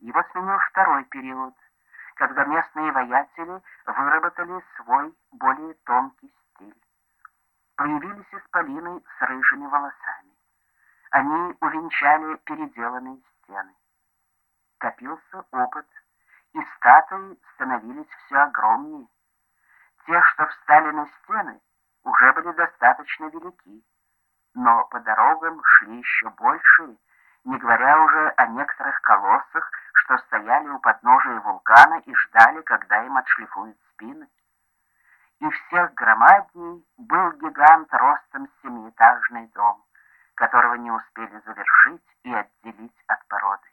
Его сменил второй период, когда местные воятели выработали свой более тонкий стиль. Появились исполины с рыжими волосами. Они увенчали переделанные стены. Копился опыт, и статуи становились все огромнее. Те, что встали на стены, уже были достаточно велики, но по дорогам шли еще большие, не говоря уже о некоторых колоссах, что стояли у подножия вулкана и ждали, когда им отшлифуют спины. И всех громадней был гигант ростом семиэтажный дом, которого не успели завершить и отделить от породы.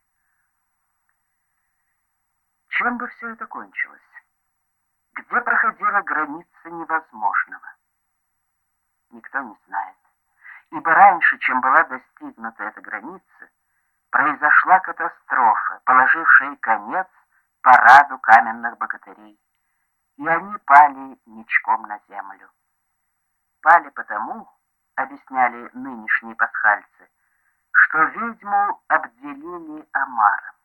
Чем бы все это кончилось? Где проходила граница невозможного? Никто не знает. Ибо раньше, чем была достигнута эта граница, произошла катастрофа, положившая конец параду каменных богатырей, и они пали ничком на землю. Пали потому, объясняли нынешние пасхальцы, что ведьму обделили омаром.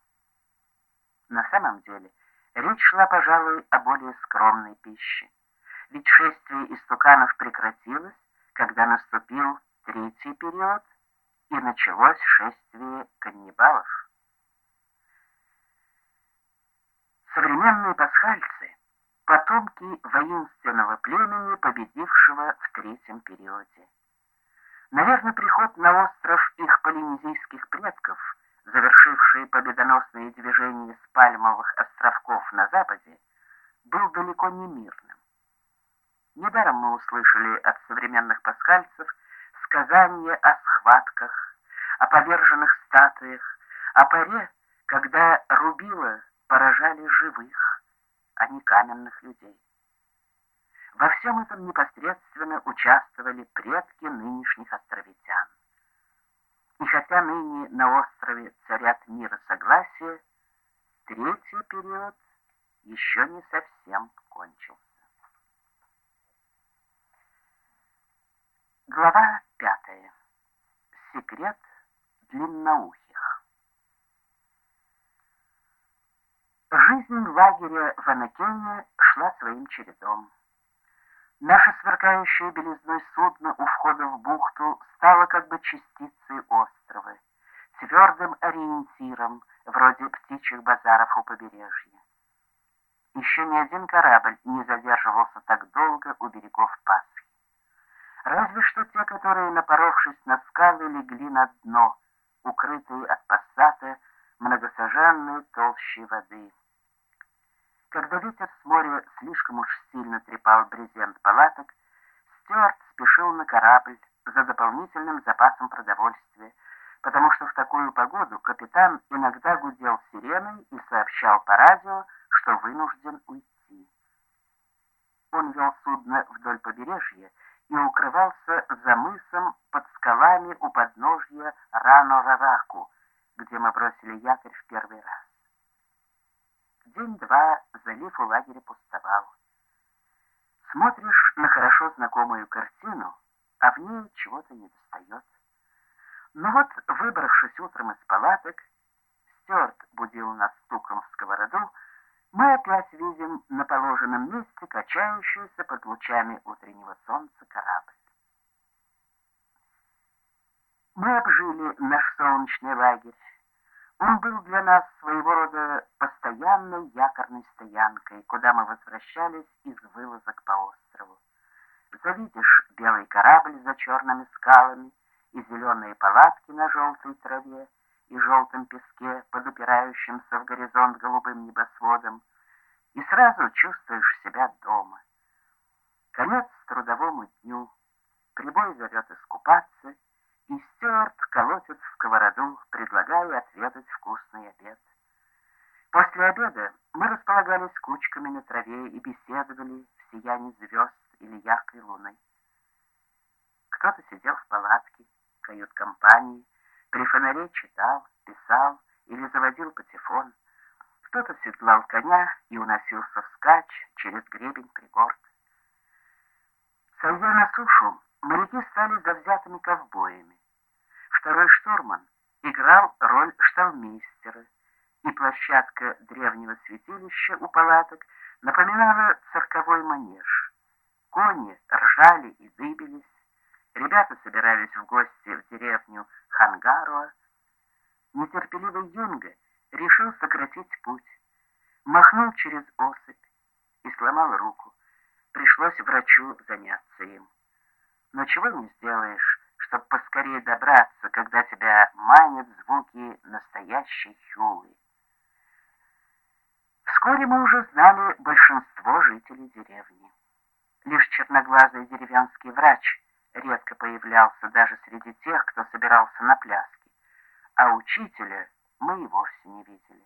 На самом деле, речь шла, пожалуй, о более скромной пище. Ведь шествие истуканов прекратилось, когда наступил третий период, и началось шествие каннибалов. Современные пасхальцы — потомки воинственного племени, победившего в третьем периоде. Наверное, приход на остров их полинезийских предков — завершивший победоносные движения с Пальмовых островков на западе, был далеко не мирным. Недаром мы услышали от современных пасхальцев сказания о схватках, о поверженных статуях, о паре, когда рубила поражали живых, а не каменных людей. Во всем этом непосредственно участвовали предки нынешних островитян. И хотя ныне на острове царят мир и согласие, третий период еще не совсем кончился. Глава пятая. Секрет длинноухих. Жизнь в лагере в Анакене шла своим чередом. Наше сверкающее белизной судно у входа в бухту стало как бы частицей острова, твердым ориентиром, вроде птичьих базаров у побережья. Еще ни один корабль не задерживался так долго у берегов Пасхи. Разве что те, которые, напоровшись на скалы, легли на дно, укрытые от пассата толщей воды. Когда ветер с моря слишком уж сильно трепал брезент палаток, Стюарт спешил на корабль за дополнительным запасом продовольствия, потому что в такую погоду капитан иногда гудел сиреной и сообщал по радио, что вынужден уйти. Он вел судно вдоль побережья и укрывался за мысом под скалами у подножья Рано-Раваку, где мы бросили якорь в первый раз. День-два залив у лагеря пустовал. Смотришь на хорошо знакомую картину, а в ней чего-то не достает. Но вот, выбравшись утром из палаток, Стюарт будил нас стуком в сковороду, мы опять видим на положенном месте качающийся под лучами утреннего солнца корабль. Мы обжили наш солнечный лагерь, он был для нас своего рода постоянной якорной стоянкой, куда мы возвращались из вылазок по острову. Завидишь белый корабль за черными скалами и зеленые палатки на желтой траве и желтом песке под упирающимся в горизонт голубым небосводом, и сразу чувствуешь себя дома. Конец трудовому дню, прибой зовет искупаться — и Стюарт колотит в сковороду, предлагая отведать вкусный обед. После обеда мы располагались кучками на траве и беседовали в сиянии звезд или яркой луны. Кто-то сидел в палатке, кают-компании, при фонаре читал, писал или заводил патефон. Кто-то седлал коня и уносился вскачь через гребень пригорка. Сойдя на сушу, моряки стали завзятыми ковбоями. Второй штурман играл роль шталмейстера, и площадка древнего святилища у палаток напоминала цирковой манеж. Кони ржали и дыбились, ребята собирались в гости в деревню Хангаруа. Нетерпеливый Юнга решил сократить путь, махнул через осыпь и сломал руку. Пришлось врачу заняться им. Но чего не сделаешь, чтобы поскорее добраться, когда тебя манят звуки настоящей хюлы. Вскоре мы уже знали большинство жителей деревни. Лишь черноглазый деревенский врач редко появлялся даже среди тех, кто собирался на пляски, а учителя мы и вовсе не видели.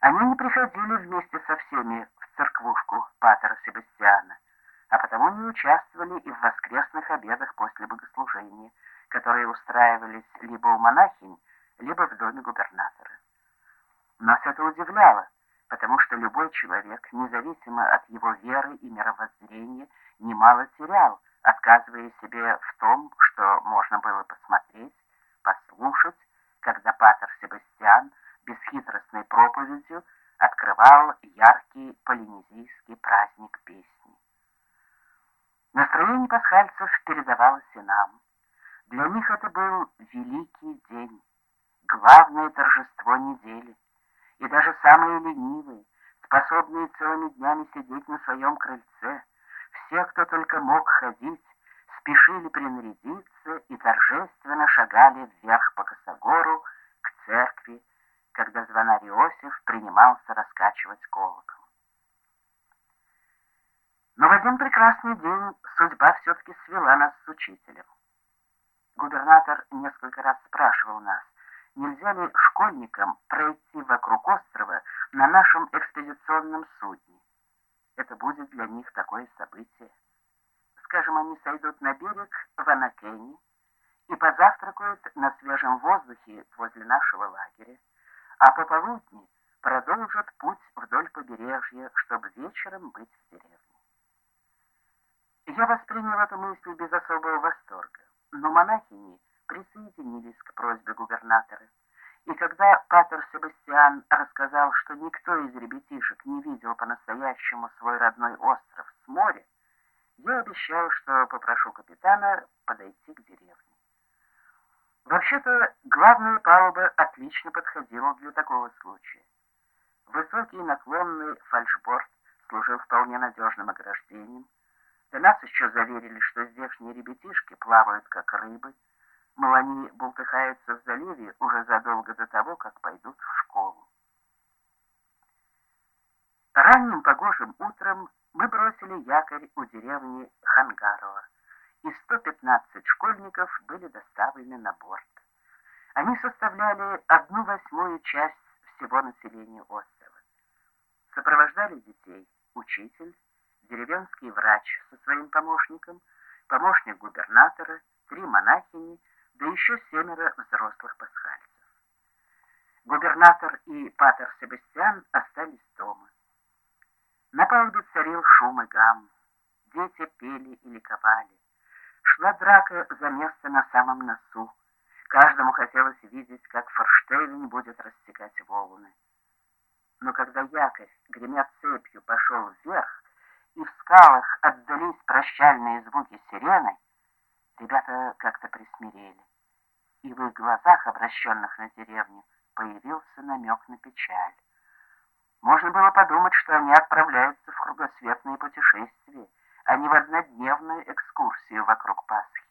Они не приходили вместе со всеми в церквушку Патера Себастьяна, а потому не участвовали и в воскресных обедах после богослужения, которые устраивались либо у монахинь, либо в доме губернатора. Нас это удивляло, потому что любой человек, независимо от его веры и мировоззрения, немало терял, отказывая себе в том, что можно было посмотреть, послушать, когда Патер Себастьян бесхитростной проповедью открывал яркий полинезийский праздник песни. Настроение пасхальцев передавалось и нам. Для них это был великий день, главное торжество недели и даже самые ленивые, способные целыми днями сидеть на своем крыльце, все, кто только мог ходить, спешили принарядиться и торжественно шагали вверх по косогору к церкви, когда звонарь Иосиф принимался раскачивать колокол. Но в один прекрасный день судьба все-таки свела нас с учителем. Губернатор несколько раз спрашивал нас, нельзя ли школьникам пройти вокруг острова на нашем экспедиционном судне. Это будет для них такое событие. Скажем, они сойдут на берег в Анакене и позавтракают на свежем воздухе возле нашего лагеря, а пополудни продолжат путь вдоль побережья, чтобы вечером быть в деревне. Я воспринял эту мысль без особого восторга, но монахини присоединились к просьбе губернатора. И когда Патер Себастьян рассказал, что никто из ребятишек не видел по-настоящему свой родной остров с моря, я обещал, что попрошу капитана подойти к деревне. Вообще-то, главная палуба отлично подходила для такого случая. Высокий наклонный фальшборд служил вполне надежным ограждением. До нас еще заверили, что здешние ребятишки плавают как рыбы, мол, они бултыхаются в заливе уже задолго до того, как пойдут в школу. Ранним погожим утром мы бросили якорь у деревни Хангарова, и 115 школьников были доставлены на борт. Они составляли одну восьмую часть всего населения острова. Сопровождали детей учитель, деревенский врач со своим помощником, помощник губернатора, три монахини – да еще семеро взрослых пасхальцев. Губернатор и патер Себастьян остались дома. На палубе царил шум и гам. Дети пели и ликовали. Шла драка за место на самом носу. Каждому хотелось видеть, как форштевень будет растекать волны. Но когда якорь, гремя цепью, пошел вверх, скалах отдались прощальные звуки сирены, Ребята как-то присмирели, и в их глазах, обращенных на деревню, появился намек на печаль. Можно было подумать, что они отправляются в кругосветные путешествия, а не в однодневную экскурсию вокруг Пасхи.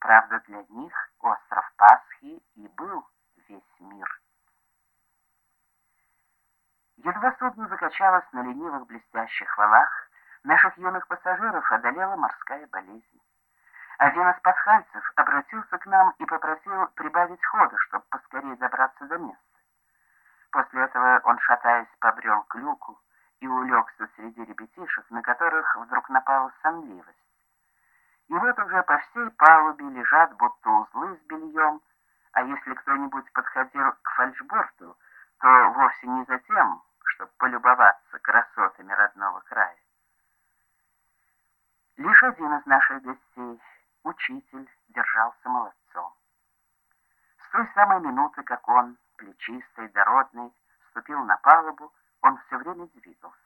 Правда, для них остров Пасхи и был весь мир. Едва судно закачалось на ленивых блестящих валах, наших юных пассажиров одолела морская болезнь. Один из пасхальцев обратился к нам и попросил прибавить хода, чтобы поскорее добраться до места. После этого он, шатаясь, побрел к люку и улегся среди ребятишек, на которых вдруг напала сонливость. И вот уже по всей палубе лежат будто узлы с бельем, а если кто-нибудь подходил к фальшборту, то вовсе не за тем, чтобы полюбоваться красотами родного края. Лишь один из наших гостей, учитель держался молодцом. С той самой минуты, как он, плечистый, дородный, ступил на палубу, он все время двигался.